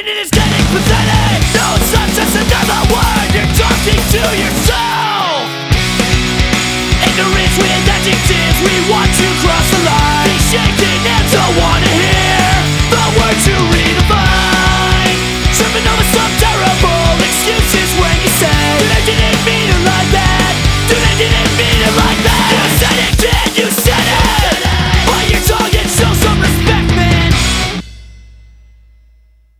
disappointed is getting pathetic. No, it's not just another word You're talking to yourself. Ignorance with adjectives We watch you cross the line. Be shaking and don't wanna hear The words you redefine Tripping on the